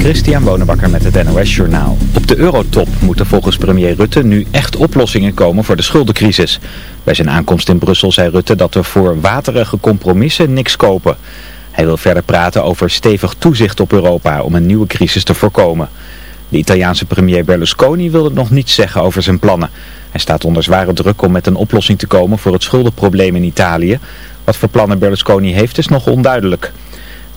Christian Bonenbakker met het NOS Journaal. Op de eurotop moeten volgens premier Rutte nu echt oplossingen komen voor de schuldencrisis. Bij zijn aankomst in Brussel zei Rutte dat we voor waterige compromissen niks kopen. Hij wil verder praten over stevig toezicht op Europa om een nieuwe crisis te voorkomen. De Italiaanse premier Berlusconi wilde nog niets zeggen over zijn plannen. Hij staat onder zware druk om met een oplossing te komen voor het schuldenprobleem in Italië. Wat voor plannen Berlusconi heeft is nog onduidelijk.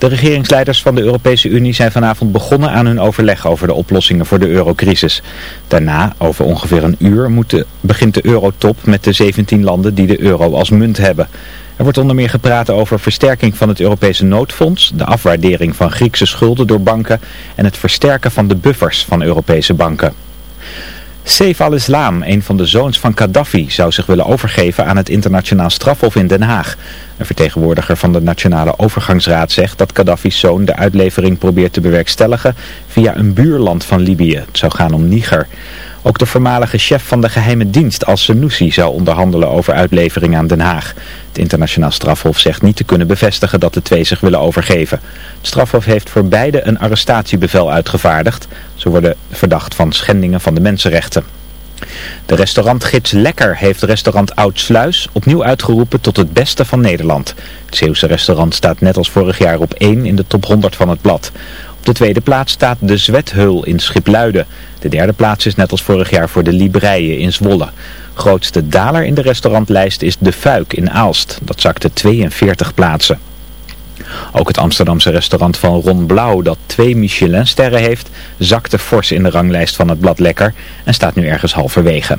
De regeringsleiders van de Europese Unie zijn vanavond begonnen aan hun overleg over de oplossingen voor de eurocrisis. Daarna, over ongeveer een uur, moet begint de eurotop met de 17 landen die de euro als munt hebben. Er wordt onder meer gepraat over versterking van het Europese noodfonds, de afwaardering van Griekse schulden door banken en het versterken van de buffers van Europese banken. Saif al-Islam, een van de zoons van Gaddafi, zou zich willen overgeven aan het internationaal strafhof in Den Haag. Een vertegenwoordiger van de Nationale Overgangsraad zegt dat Gaddafi's zoon de uitlevering probeert te bewerkstelligen via een buurland van Libië. Het zou gaan om Niger. Ook de voormalige chef van de geheime dienst Al-Senussi zou onderhandelen over uitlevering aan Den Haag. Het internationaal strafhof zegt niet te kunnen bevestigen dat de twee zich willen overgeven. Het strafhof heeft voor beide een arrestatiebevel uitgevaardigd. Ze worden verdacht van schendingen van de mensenrechten. De restaurantgids Lekker heeft restaurant Oud Sluis opnieuw uitgeroepen tot het beste van Nederland. Het Zeeuwse restaurant staat net als vorig jaar op 1 in de top 100 van het blad. Op de tweede plaats staat de Zwetheul in Schipluiden. De derde plaats is net als vorig jaar voor de Libreien in Zwolle. Grootste daler in de restaurantlijst is De Fuik in Aalst. Dat zakte 42 plaatsen. Ook het Amsterdamse restaurant van Ron Blauw, dat twee Michelinsterren heeft, zakte fors in de ranglijst van het blad Lekker en staat nu ergens halverwege.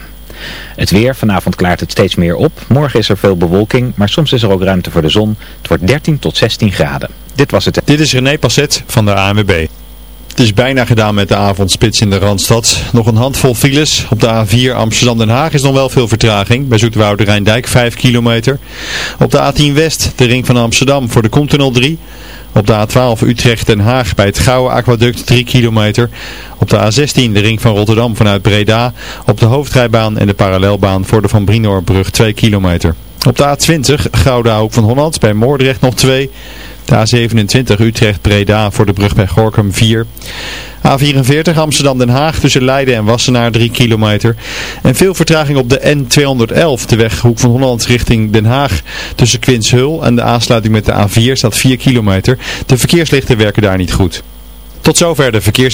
Het weer, vanavond klaart het steeds meer op. Morgen is er veel bewolking, maar soms is er ook ruimte voor de zon. Het wordt 13 tot 16 graden. Dit was het. Dit is René Passet van de ANWB. Het is bijna gedaan met de avondspits in de Randstad. Nog een handvol files. Op de A4 Amsterdam-Den Haag is nog wel veel vertraging. Bij Zoetwoude Rijndijk 5 kilometer. Op de A10 West, de ring van Amsterdam voor de Continental 3. Op de A12 Utrecht-Den Haag bij het Gouwe Aquaduct 3 kilometer. Op de A16 de ring van Rotterdam vanuit Breda. Op de hoofdrijbaan en de parallelbaan voor de Van Brinoorbrug 2 kilometer. Op de A20 Gouda Hoek van Holland bij Moordrecht nog 2 de A27 Utrecht-Breda voor de brug bij Gorkum 4. A44 Amsterdam-Den Haag tussen Leiden en Wassenaar 3 kilometer. En veel vertraging op de N211, de weg Hoek van Holland richting Den Haag. Tussen Quinshul en de aansluiting met de A4 staat 4 kilometer. De verkeerslichten werken daar niet goed. Tot zover de verkeers...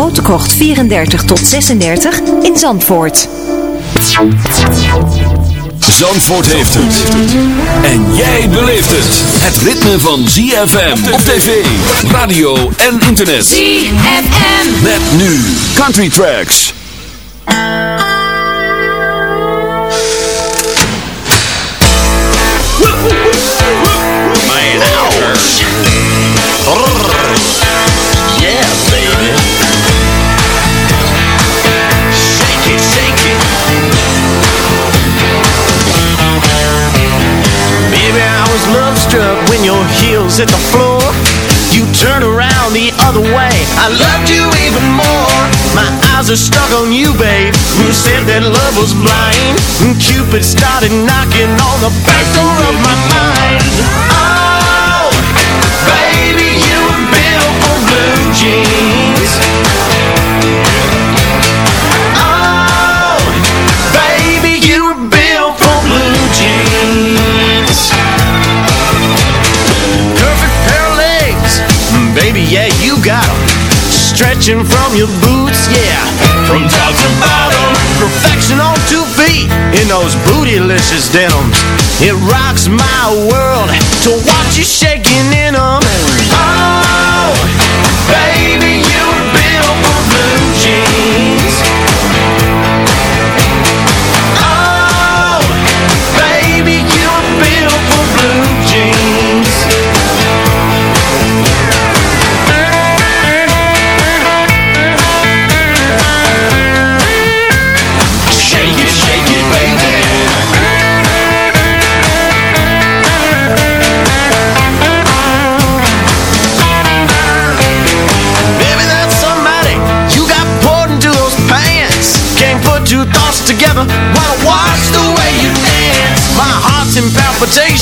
Krocht 34 tot 36 in Zandvoort. Zandvoort heeft het. En jij beleeft het. Het ritme van ZFM op tv, radio en internet. ZFM. Met nu Country Tracks. Your heels hit the floor. You turn around the other way. I loved you even more. My eyes are stuck on you, babe. Who said that love was blind. And Cupid started knocking on the back door of my mind. Oh, baby, you were built for blue jeans. Baby, yeah, you got 'em. Stretching from your boots, yeah, from top to bottom. Perfection on two feet in those bootylicious denims. It rocks my world to watch you shaking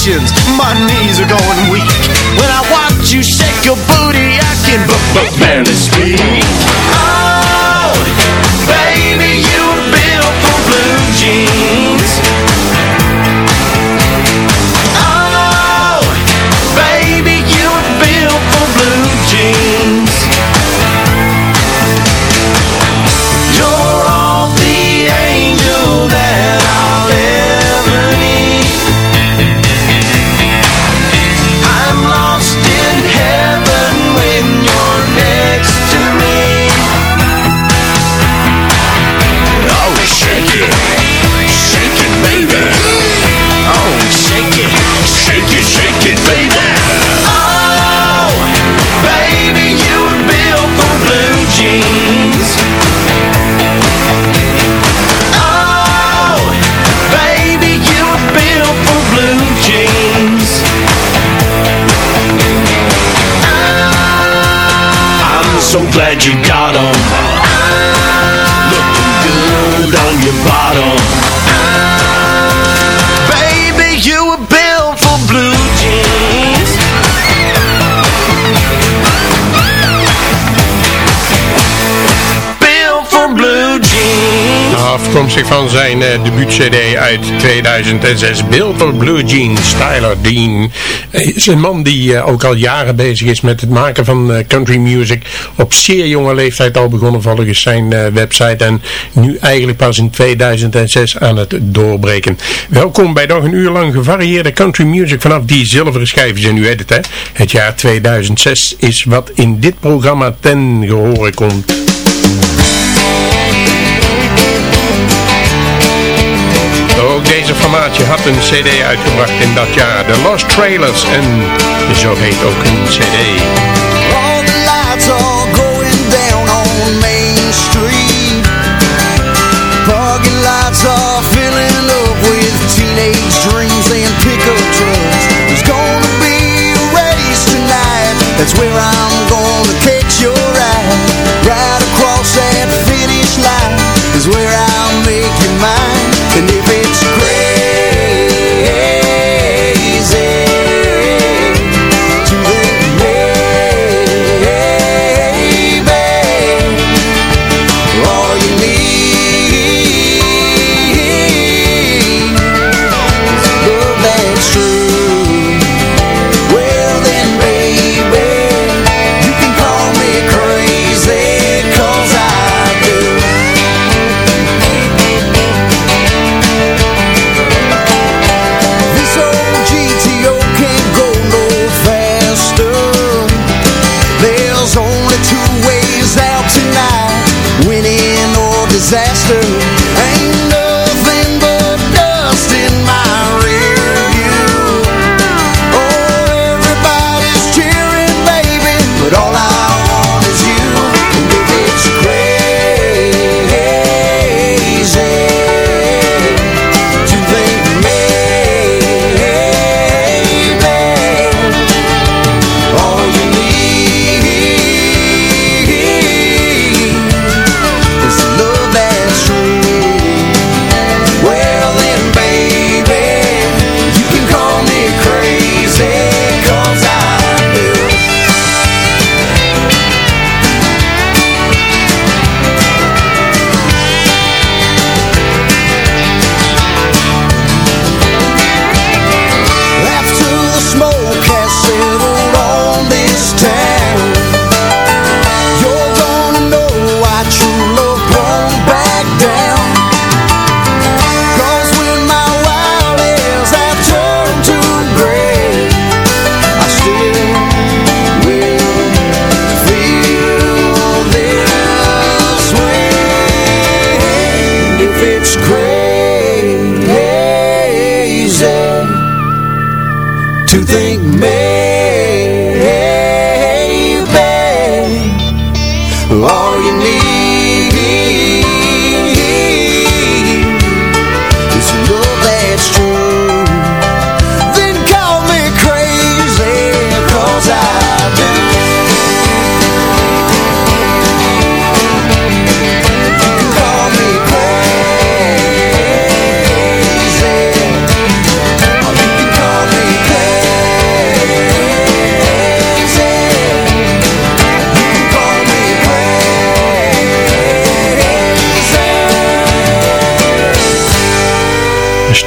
palpitations, Afkomstig van zijn eh, debuut-cd uit 2006, Bill for Blue Jeans, Tyler Dean. Is een man die eh, ook al jaren bezig is met het maken van eh, country music. Op zeer jonge leeftijd al begonnen volgens zijn website en nu eigenlijk pas in 2006 aan het doorbreken. Welkom bij nog een uur lang gevarieerde country music vanaf die zilveren schijven en u weet het hè. Het jaar 2006 is wat in dit programma ten gehore komt. Deze formaatje had een cd uitgebracht in dat jaar. The Lost Trailers en zo heet ook een cd. All the lights are going down on Main Street. Parking lots are filling up with teenage dreams and pickup trucks. There's gonna be a race tonight. That's where I'm gonna catch your disaster.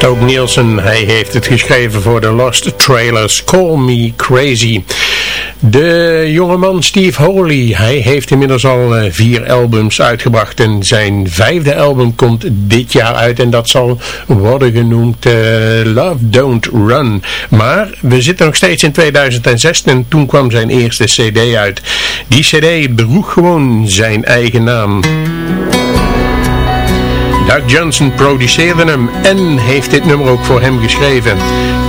Stoke Nielsen, hij heeft het geschreven voor de Lost Trailers, Call Me Crazy. De jongeman Steve Holy, hij heeft inmiddels al eh, vier albums uitgebracht en zijn vijfde album komt dit jaar uit en dat zal worden genoemd eh, Love Don't Run. Maar we zitten nog steeds in 2006 en toen kwam zijn eerste cd uit. Die cd droeg gewoon zijn eigen naam. Doug Johnson produceerde hem en heeft dit nummer ook voor hem geschreven.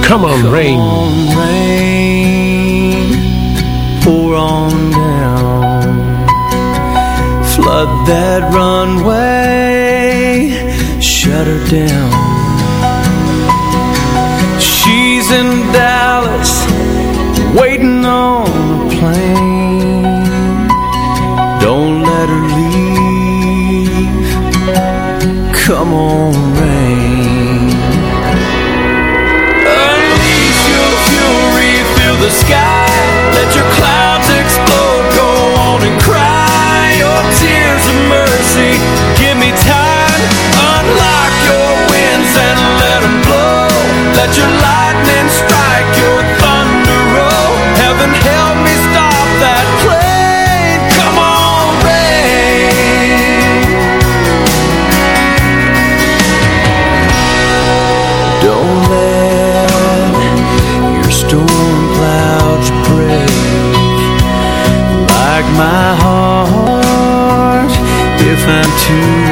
Come on Rain. on, rain, pour on down. Flood that runway, shut her down. She's in Dallas, waiting on a plane. Come on, rain. Unleash your fury, fill the sky. If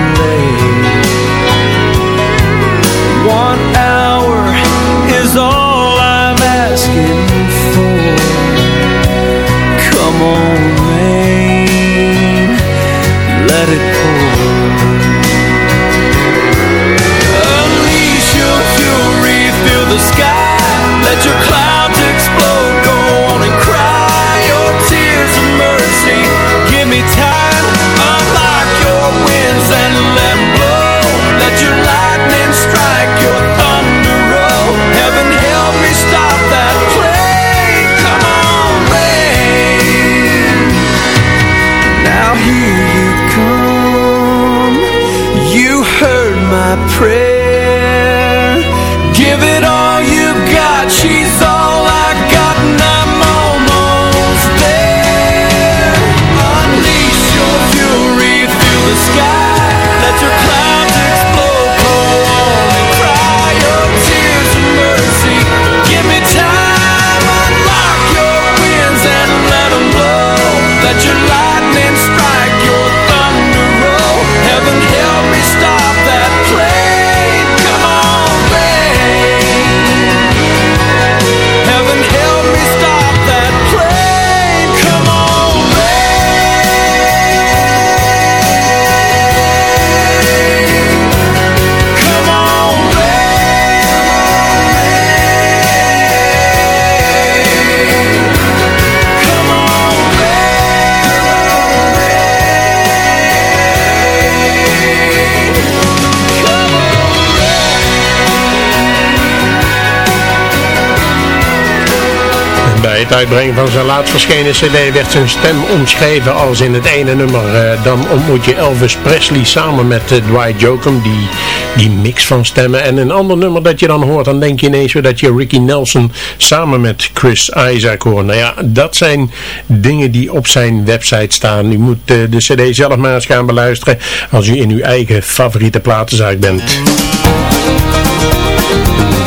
Het uitbrengen van zijn laatst verschenen cd werd zijn stem omschreven als in het ene nummer. eh, dan ontmoet je Elvis Presley samen met eh, Dwight Jokum, die, die mix van stemmen. En een ander nummer dat je dan hoort, dan denk je ineens dat je Ricky Nelson samen met Chris Isaac hoort. Nou ja, dat zijn dingen die op zijn website staan. U moet eh, de cd zelf maar eens gaan beluisteren als u in uw eigen favoriete platenzaak bent.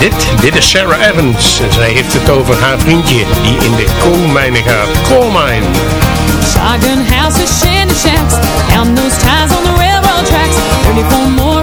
Dit, dit is Sarah Evans. En zij heeft het over haar vriendje die in de koolmijnen gaat. Coalmine. Those ties on the railroad tracks.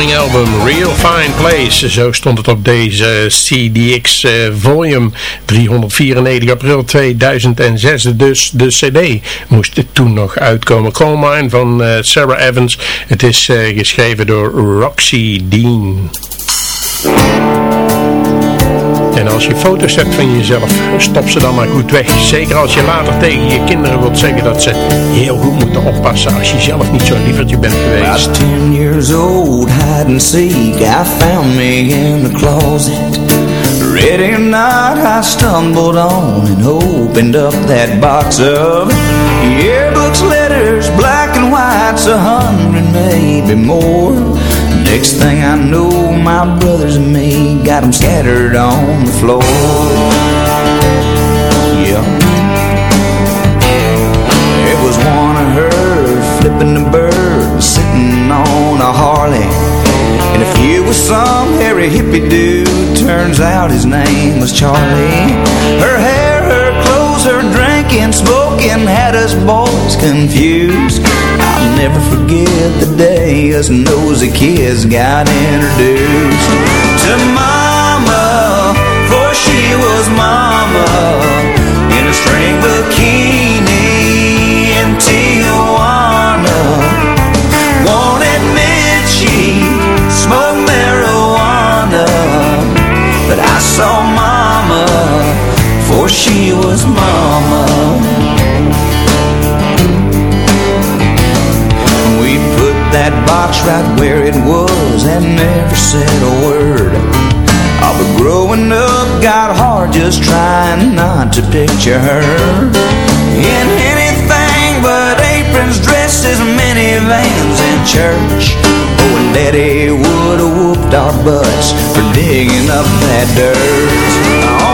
Album Real Fine Place. Zo stond het op deze CDX eh, volume 394 april 2006. Dus de cd moest toen nog uitkomen. Coal Mine van eh, Sarah Evans. Het is eh, geschreven door Roxy Dean. En als je foto's hebt van jezelf, stop ze dan maar goed weg. Zeker als je later tegen je kinderen wilt zeggen dat ze heel goed moeten oppassen als je zelf niet zo'n lievertje bent geweest. About ten years old, hide and seek, I found me in the closet. Ready or not, I stumbled on and opened up that box of yearbooks, letters, black and whites, a hundred, maybe more. Next thing I know, my brothers and me got them scattered on the floor. Yeah. It was one of her flipping the bird, sitting on a Harley. And if you was some hairy hippie dude, turns out his name was Charlie. Her hair, her clothes, her drinking, smoking had us boys confused. Never forget the day us nosy kids got introduced to Mama, for she was Mama in a string bikini in Tijuana. Won't admit she smoked marijuana, but I saw Mama, for she was Mama. That box right where it was and never said a word. Oh, but growing up got hard just trying not to picture her in anything but aprons, dresses, minivans, and church. Oh, and Daddy would have whooped our butts for digging up that dirt. Oh,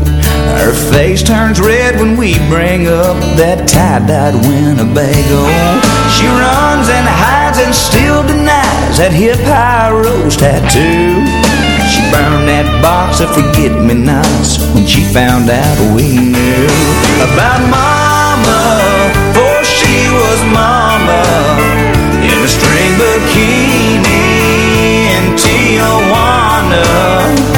Her face turns red when we bring up that tie-dyed Winnebago. She runs and hides and still denies that hip high rose tattoo. She burned that box of forget-me-nots when she found out we knew about Mama, for she was Mama in a string bikini in Tijuana.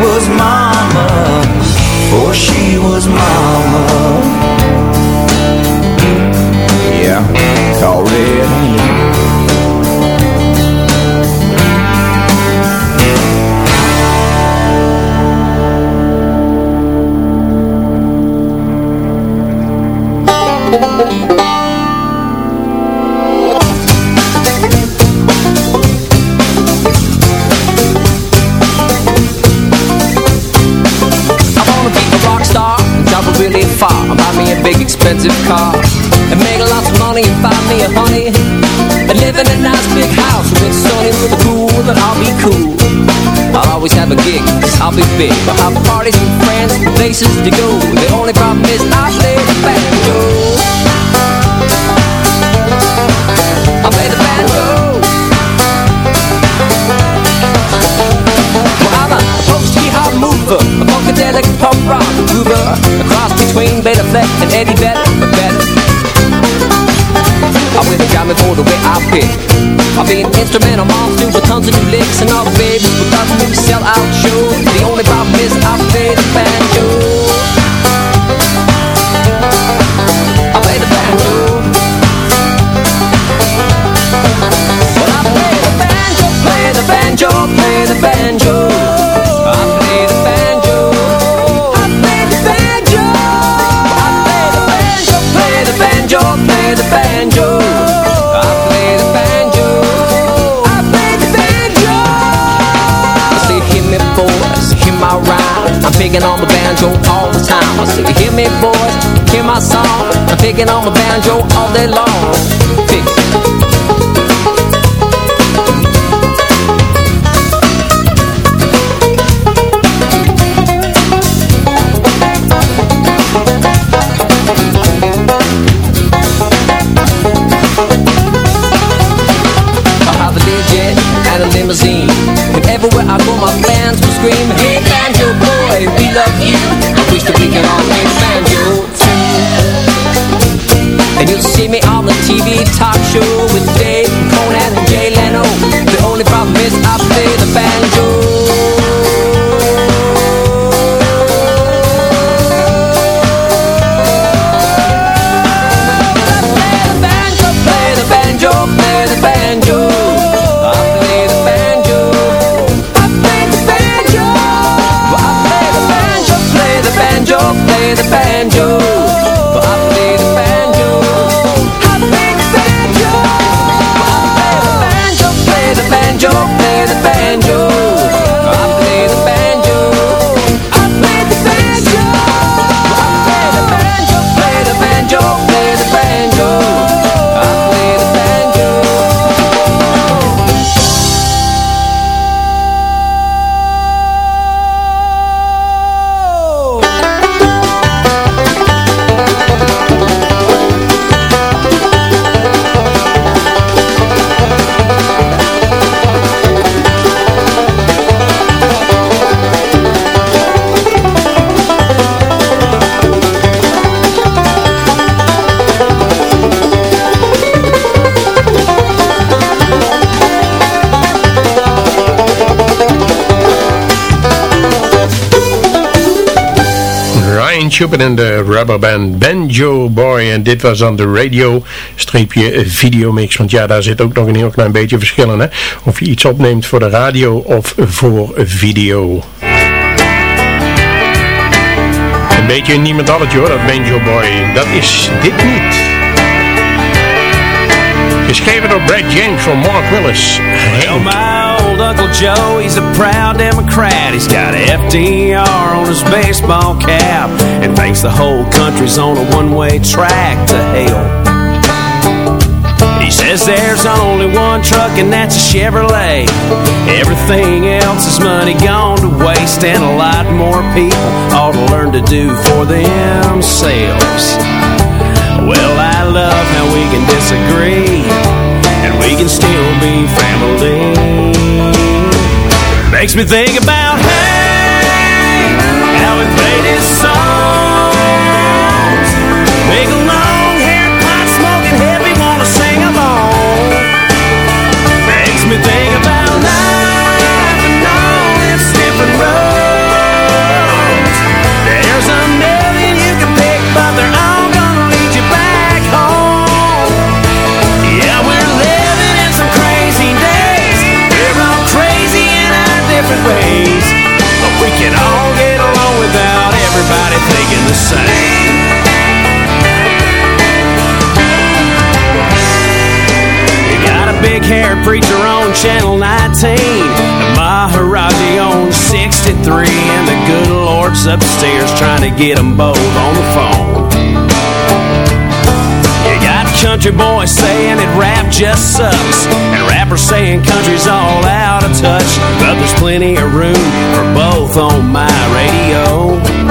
was mama, for she was mama. Yeah, call red I'm a banjo Shupin en de rubberband Banjo Boy. En dit was dan de radio-streepje videomix. Want ja, daar zit ook nog een heel klein beetje verschil in. Hè? Of je iets opneemt voor de radio of voor video. Een beetje een niemendalletje hoor, dat Banjo Boy. Dat is dit niet. Geschreven door Brad James van Mark Willis. My old Uncle Joe, he's a proud Democrat. He's got FDR on his baseball cap and thinks the whole country's on a one-way track to hell. He says there's only one truck and that's a Chevrolet. Everything else is money gone to waste and a lot more people ought to learn to do for themselves. Well, I love how we can disagree and we can still be family. Makes me think about hey, how we play this songs. Make different ways. But we can all get along without everybody thinking the same. You got a big haired preacher on Channel 19. The Maharaji on 63. And the good Lord's upstairs trying to get them both on the phone. Country boys saying that rap just sucks. And rappers saying country's all out of touch. But there's plenty of room for both on my radio.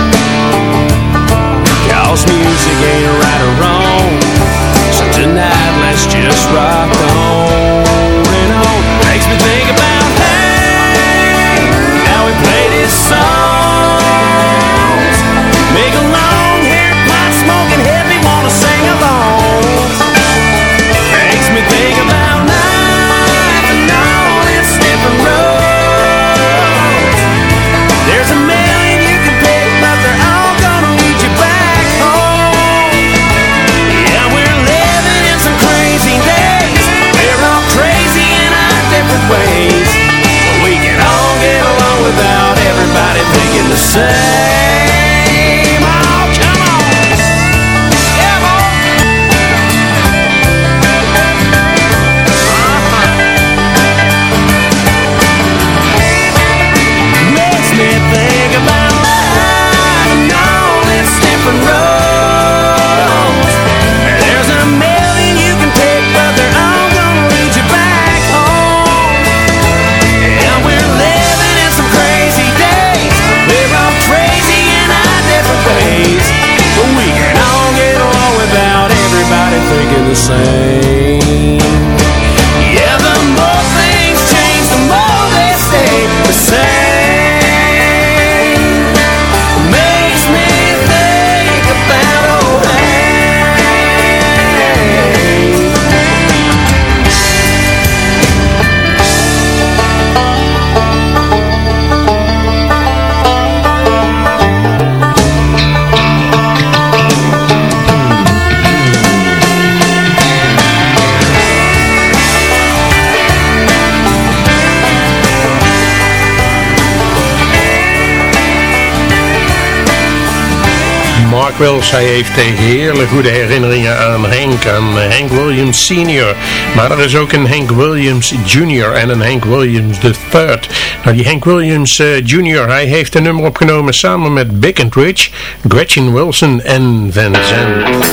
Wells, hij heeft hele goede herinneringen aan Hank, aan Hank Williams Sr. Maar er is ook een Hank Williams Jr. en een Hank Williams III. Nou, die Hank Williams eh, Jr., hij heeft een nummer opgenomen samen met Big and Rich, Gretchen Wilson en Van Zandt.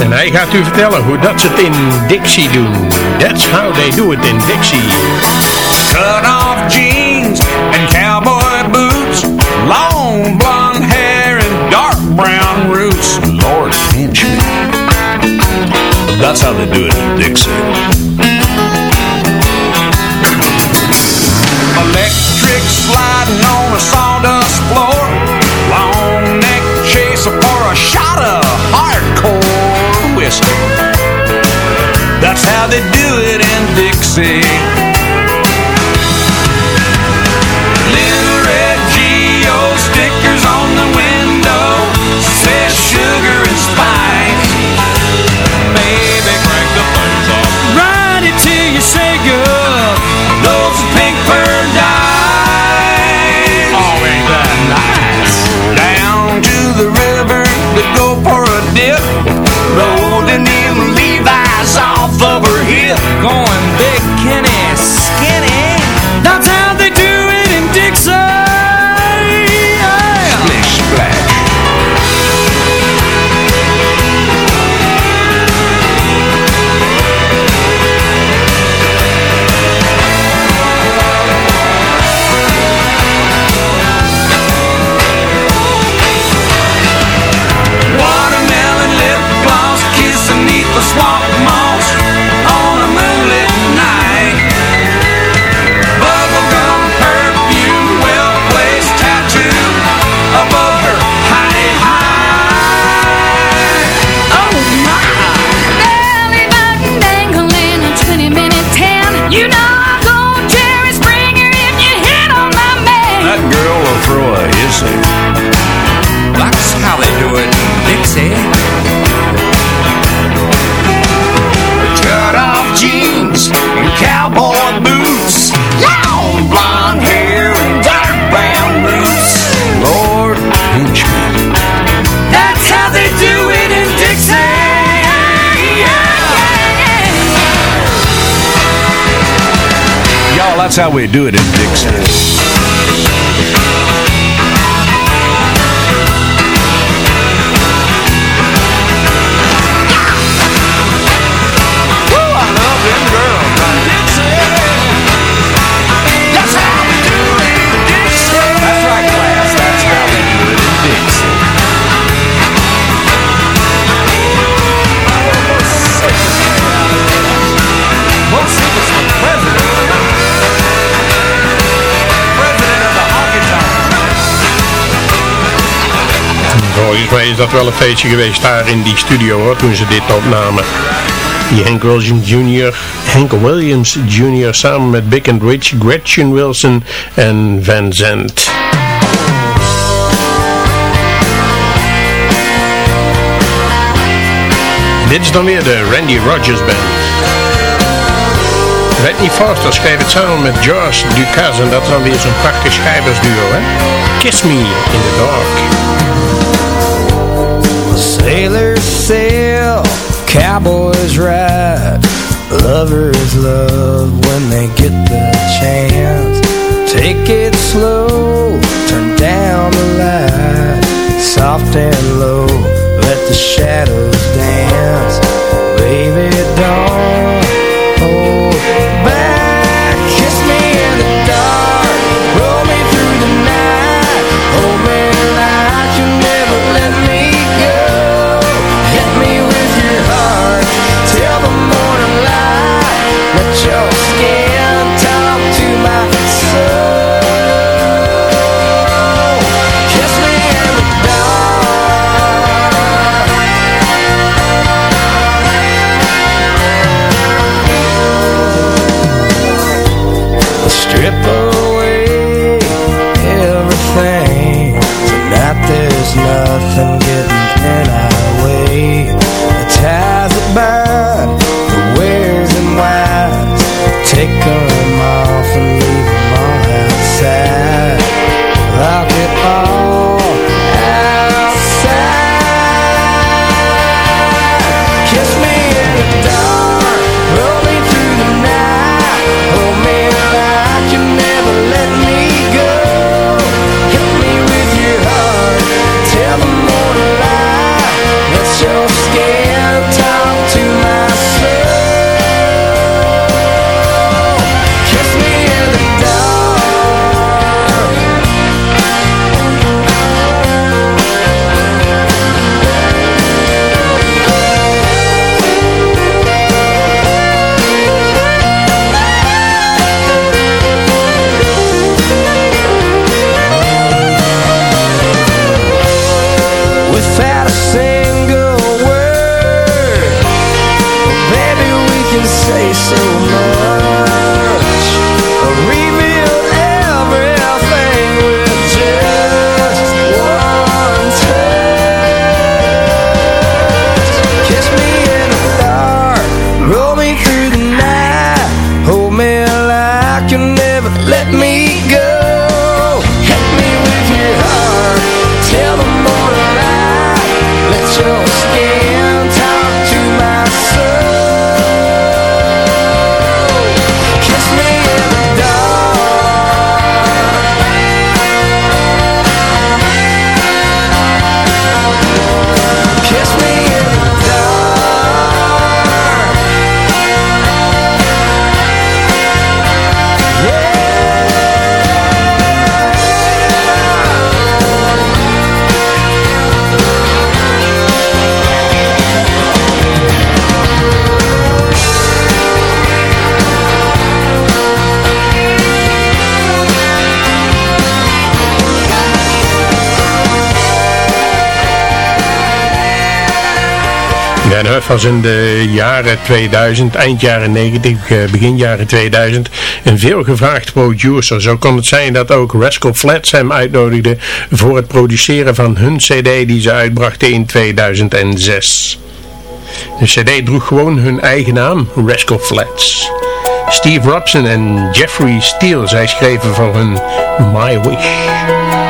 En hij gaat u vertellen hoe dat ze het in Dixie doen. That's how they do it in Dixie. Cut off jeans and cowboy boots, long Lord. That's how they do it in Dixie. Electric sliding on a sawdust floor, long neck chaser for a shot of hardcore whiskey. That's how they do it in Dixie. That's how we do it in Dixie. Is dat wel een feestje geweest daar in die studio hoor, toen ze dit opnamen. Die Hank Williams Jr., Hank Williams Jr. samen met Big and Rich, Gretchen Wilson en Van Zandt. Dit is dan weer de Randy Rogers Band. Whitney Foster schreef het samen met George Dukas en dat is dan weer zo'n prachtig schrijversduo hè. Kiss Me in the Dark. Sailors sail, cowboys ride, lovers love when they get the chance. Take it slow, turn down the light, soft and low, let the shadows dance. Baby, don't hold dark. Was in de jaren 2000, eind jaren 90, eh, begin jaren 2000 een veelgevraagd producer. Zo kon het zijn dat ook Rascal Flats hem uitnodigde voor het produceren van hun cd die ze uitbrachten in 2006. De cd droeg gewoon hun eigen naam, Rascal Flats. Steve Robson en Jeffrey Steele, zij schreven voor hun My Wish.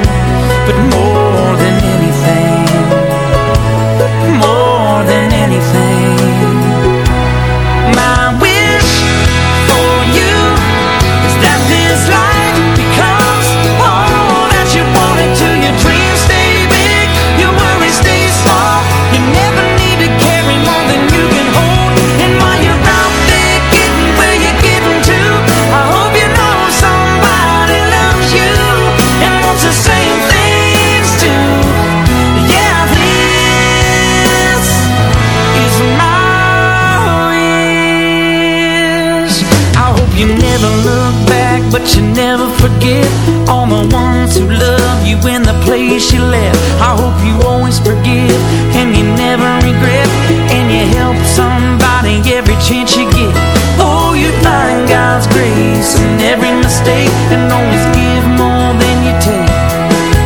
But you never forget All the ones who love you in the place you left. I hope you always forgive And you never regret. And you help somebody every chance you get. Oh, you find God's grace in every mistake And always give more than you take.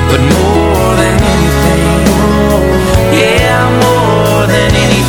But more than anything Yeah, more than anything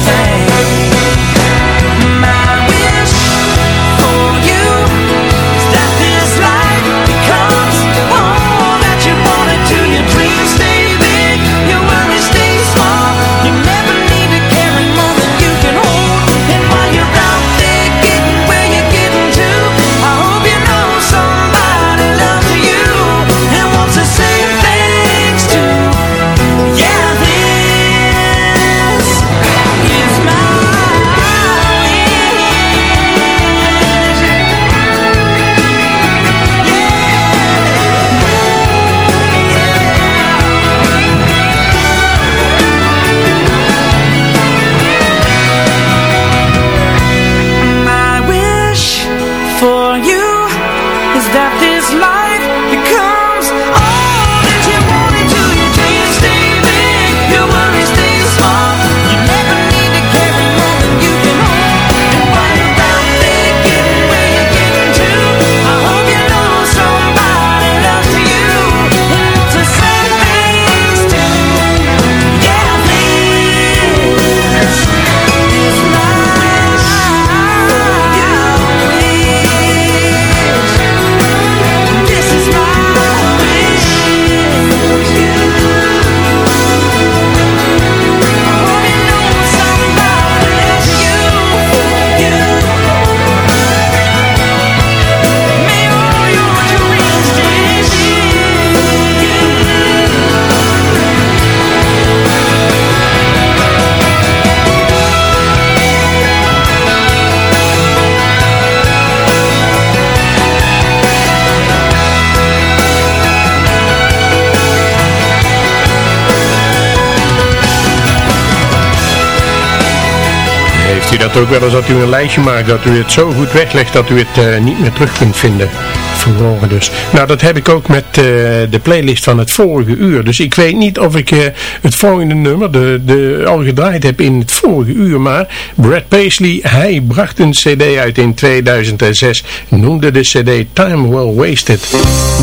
Heeft u dat ook wel eens dat u een lijstje maakt, dat u het zo goed weglegt dat u het eh, niet meer terug kunt vinden? Verloren dus. Nou, dat heb ik ook met eh, de playlist van het vorige uur. Dus ik weet niet of ik eh, het volgende nummer de, de, al gedraaid heb in het vorige uur. Maar Brad Paisley, hij bracht een cd uit in 2006. Noemde de cd Time Well Wasted.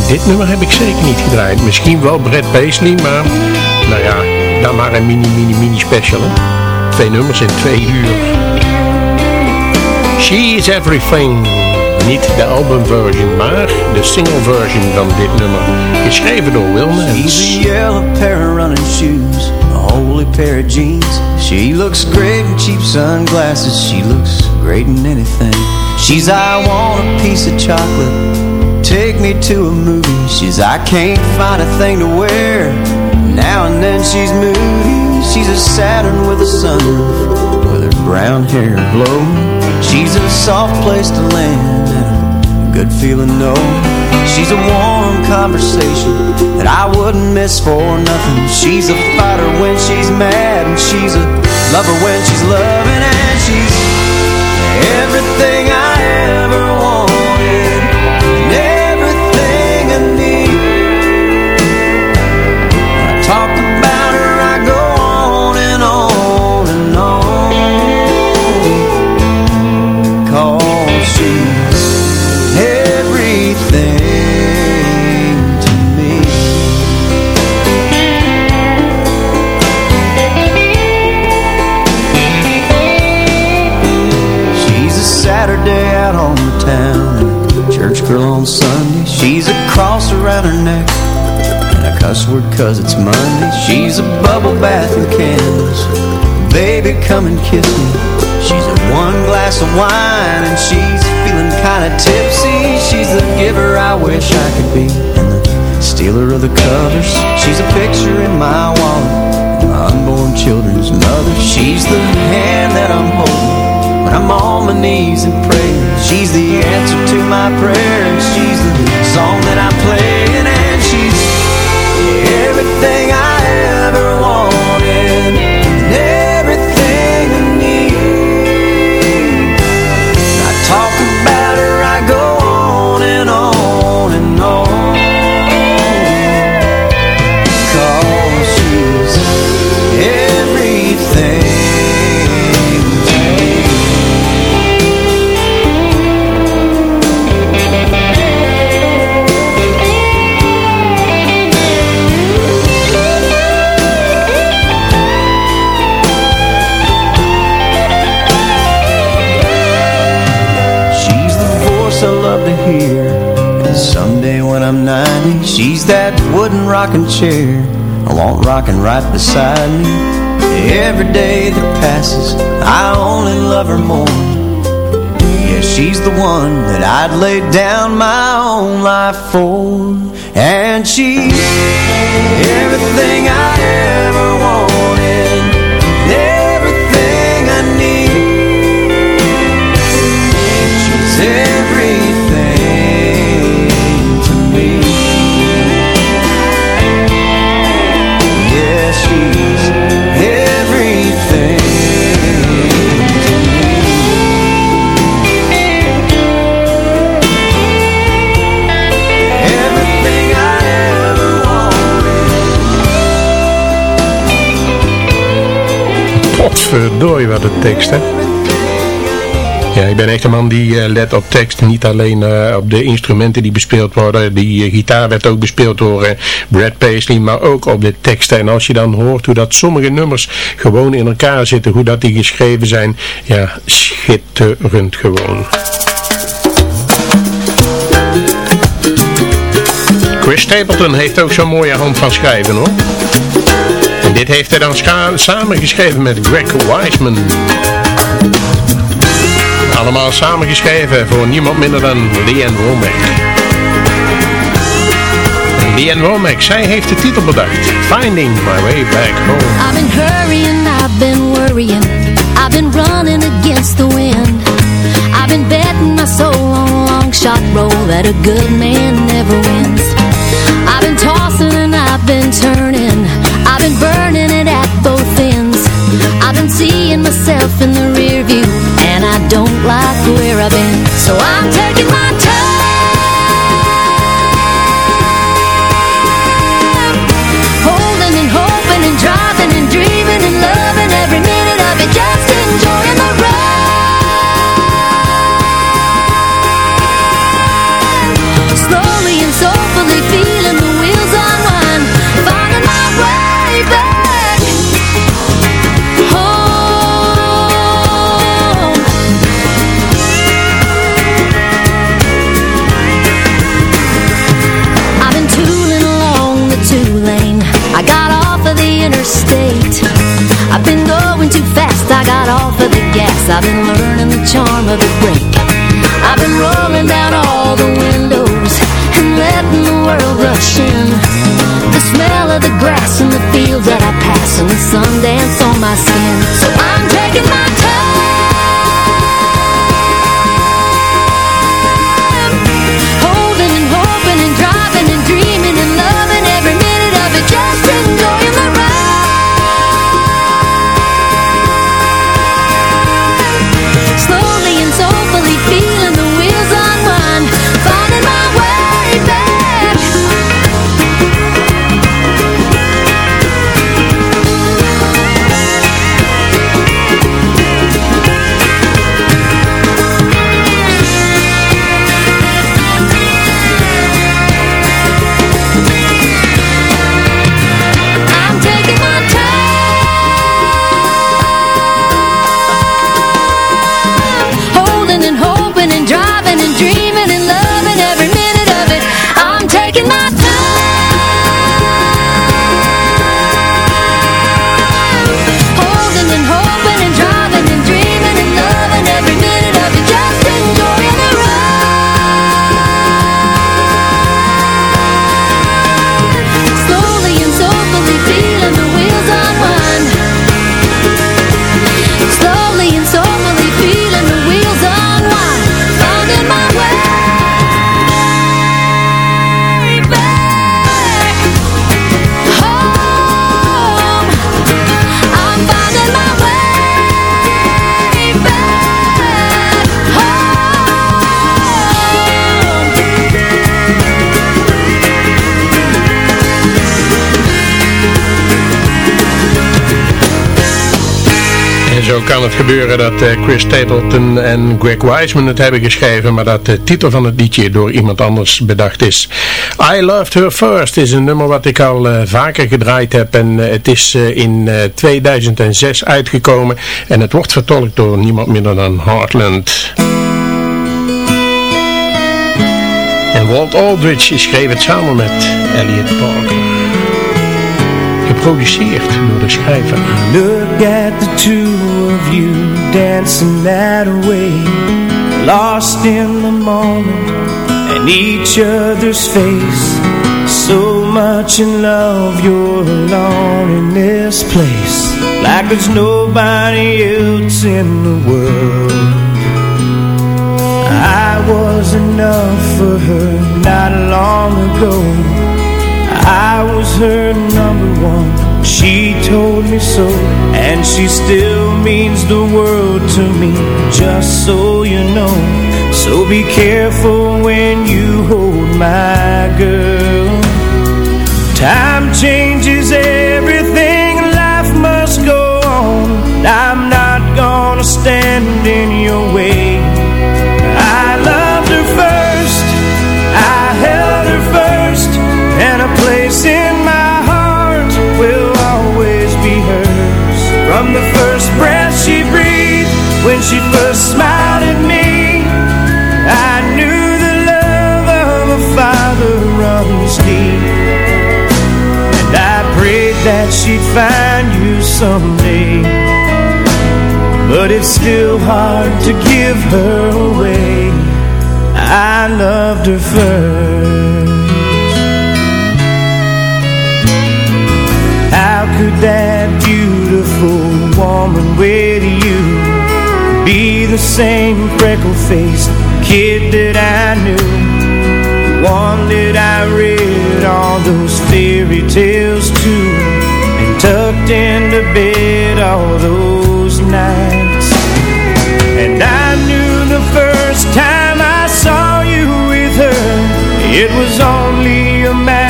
Dit nummer heb ik zeker niet gedraaid. Misschien wel Brad Paisley, maar nou ja, dan maar een mini, mini, mini special. Hè? Twee nummers in twee uur. She is Everything. Niet de albumversion, maar de single version van dit nummer. Geschreven door Will She's a yellow pair of running shoes, a holy pair of jeans. She looks great in cheap sunglasses. She looks great in anything. She's I want a piece of chocolate. Take me to a movie. She's I can't find a thing to wear. Now and then she's moody. She's a Saturn with a sunroof, with her brown hair blowing. She's a soft place to land and a good feeling no. She's a warm conversation that I wouldn't miss for nothing. She's a fighter when she's mad, and she's a lover when she's loving, and she's everything I ever girl on Sunday. She's a cross around her neck, and a cuss word cause it's Monday. She's a bubble bath in Kansas. Baby, come and kiss me. She's a one glass of wine, and she's feeling kinda tipsy. She's the giver I wish I could be, and the stealer of the covers. She's a picture in my wallet, my unborn children's mother. She's the hand that I'm holding I'm on my knees and praying. She's the answer to my prayer, and she's the song that I'm playing, she's that wooden rocking chair. I want rocking right beside me. Every day that passes, I only love her more. Yeah, she's the one that I'd lay down my own life for. And she's everything I ever wanted, everything I need. She's Ja, ik ben echt een man die eh, let op tekst. Niet alleen eh, op de instrumenten die bespeeld worden. Die eh, gitaar werd ook bespeeld door Brad Paisley. Maar ook op de teksten. En als je dan hoort hoe dat sommige nummers gewoon in elkaar zitten. Hoe dat die geschreven zijn. Ja, schitterend gewoon. Chris Stapleton heeft ook zo'n mooie hand van schrijven hoor. Dit heeft hij dan samengeschreven met Greg Wiseman. Allemaal samengeschreven voor niemand minder dan Leanne Womack. Leanne Womack, zij heeft de titel bedacht. Finding My Way Back Home. I've been hurrying, I've been worrying I've been running against the wind I've been betting my soul on a long shot roll That a good man never wins I've been tossing and I've been turning been burning it at both ends. I've been seeing myself in the rear view And I don't like where I've been. So I'm taking my I've been learning the charm of the break. I've been rolling down all the windows And letting the world rush in. The smell of the grass and the fields that I pass And the sun dance on my skin. So I'm taking my zo kan het gebeuren dat eh, Chris Stapleton en Greg Wiseman het hebben geschreven, maar dat de titel van het liedje door iemand anders bedacht is. I Loved Her First is een nummer wat ik al eh, vaker gedraaid heb en eh, het is in eh, 2006 uitgekomen en het wordt vertolkt door niemand minder dan Heartland. En Walt Aldridge schreef het samen met Elliot Parker. Geproduceerd door de schrijver. Look at the of you dancing that way Lost in the moment and each other's face. So much in love you're alone in this place. Like there's nobody else in the world. I was enough for her not long ago. I was her number one She told me so And she still means the world to me Just so you know. So be careful when you hold my girl. Time changes everything Life must go on. I'm not gonna stand in your way she first smiled at me. I knew the love of a father runs deep And I prayed that she'd find you someday. But it's still hard to give her away. I loved her first. How could that beautiful woman you Be the same freckle-faced kid that I knew One that I read all those fairy tales to And tucked into bed all those nights. And I knew the first time I saw you with her It was only a matter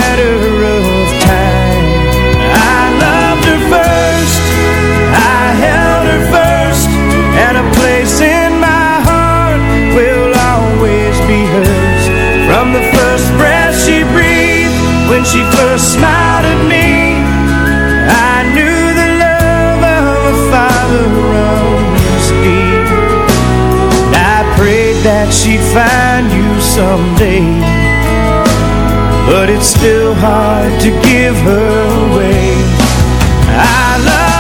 She smiled at me. I knew the love of a father runs deep And I prayed that she'd find you someday. But it's still hard to give her away. I loved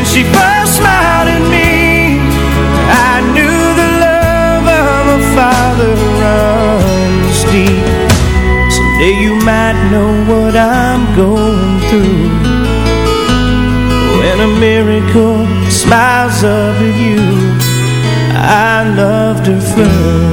When she first smiled at me I knew the love of a father runs deep. Someday you might know what I'm going through. When a miracle smiles at you I loved her first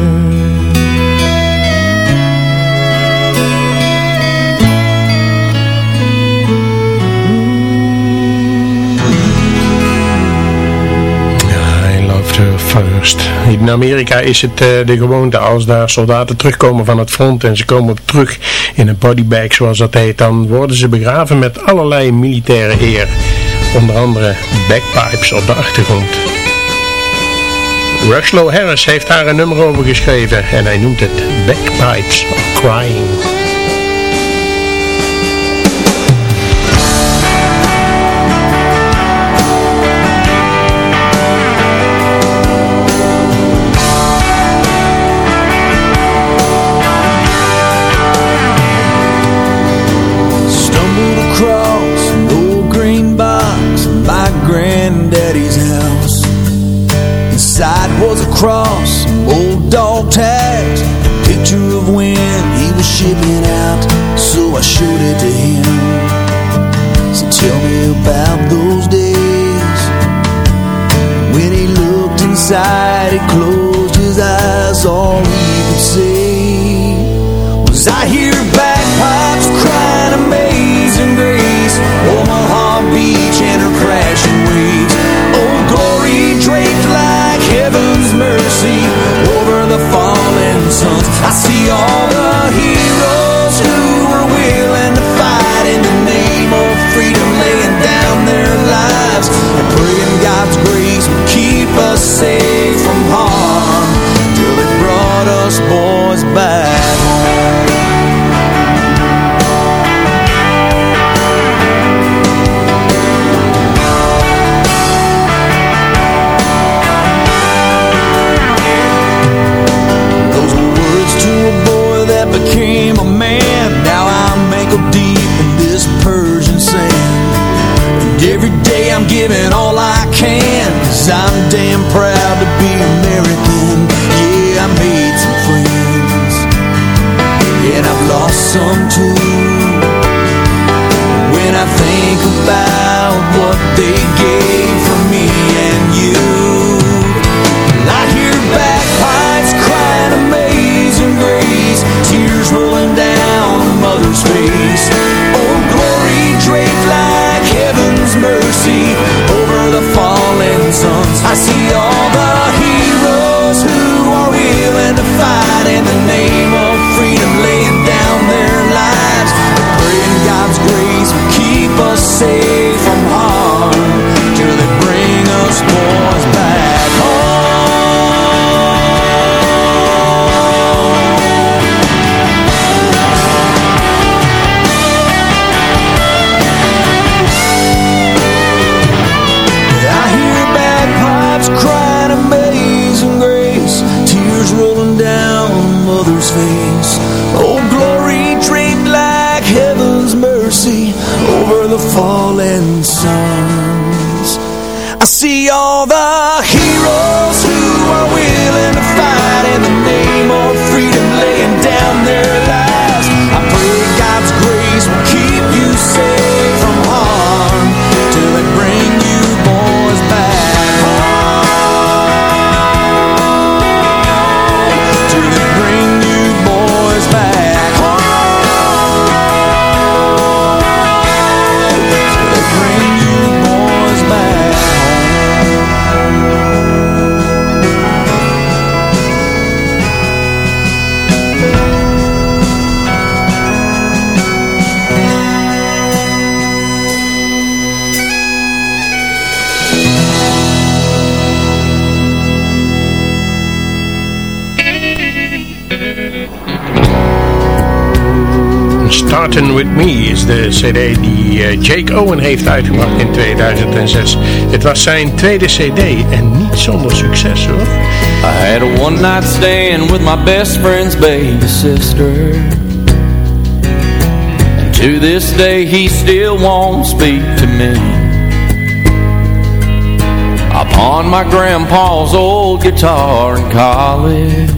In Amerika is het eh, de gewoonte als daar soldaten terugkomen van het front en ze komen terug in een bodybag zoals dat heet, dan worden ze begraven met allerlei militaire eer. Onder andere bagpipes op de achtergrond. Rushlow Harris heeft daar een nummer over geschreven en hij noemt het Bagpipes Crying. Cd die eh, Jake Owen heeft uitgebracht in 2006. Het was zijn tweede cd en niet zonder succes hoor. I had a one night stand with my best friend's baby sister. And to this day he still won't speak to me. I pawned my grandpa's old guitar in college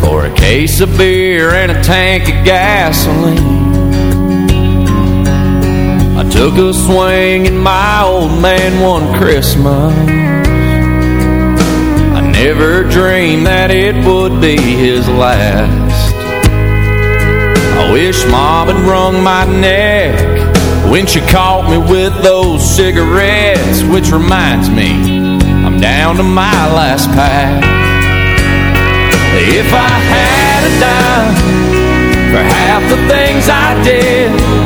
for a case of beer and a tank of gasoline. Took a swing in my old man one Christmas. I never dreamed that it would be his last. I wish mom had wrung my neck when she caught me with those cigarettes, which reminds me, I'm down to my last pack. If I had a dime for half the things I did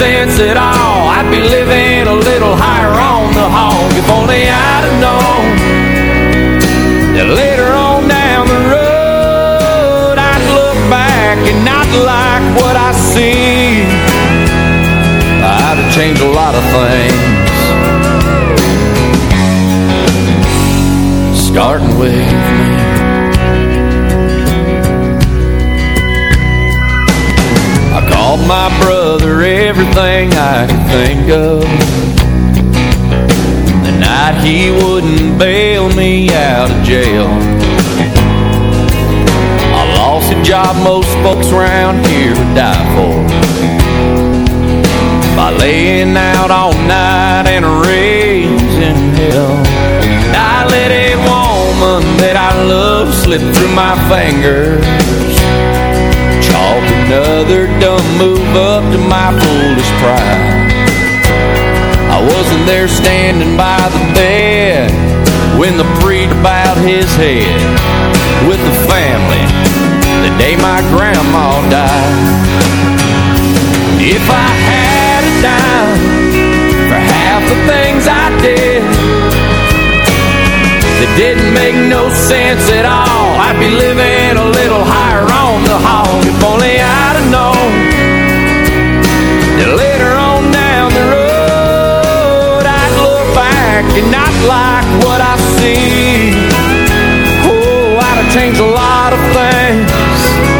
sense at all, I'd be living a little higher on the hog. If only I'd have known that later on down the road I'd look back and not like what I see. I'd have changed a lot of things. starting with me. My brother everything I could think of. The night he wouldn't bail me out of jail. I lost a job most folks around here would die for. By laying out all night and raising hell. I let a woman that I love slip through my fingers. Another dumb move up to my foolish pride. I wasn't there standing by the bed when the priest bowed his head with the family the day my grandma died. If I had a dime for half the things I did that didn't make no sense at all. I'd be living a little higher on the hog if only I'd have known that later on down the road I'd look back and not like what I see. Oh, I'd have change a lot of things.